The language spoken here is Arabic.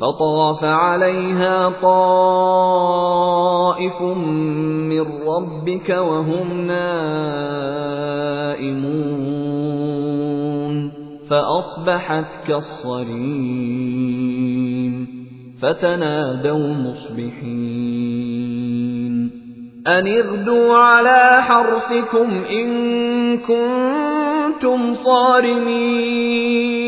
فطاف عليها طائف من ربك وهم نائمون. فأصبحت كالصريم فتنادوا مصبحين. أن اغدوا على حرثكم إن كنتم صارمين.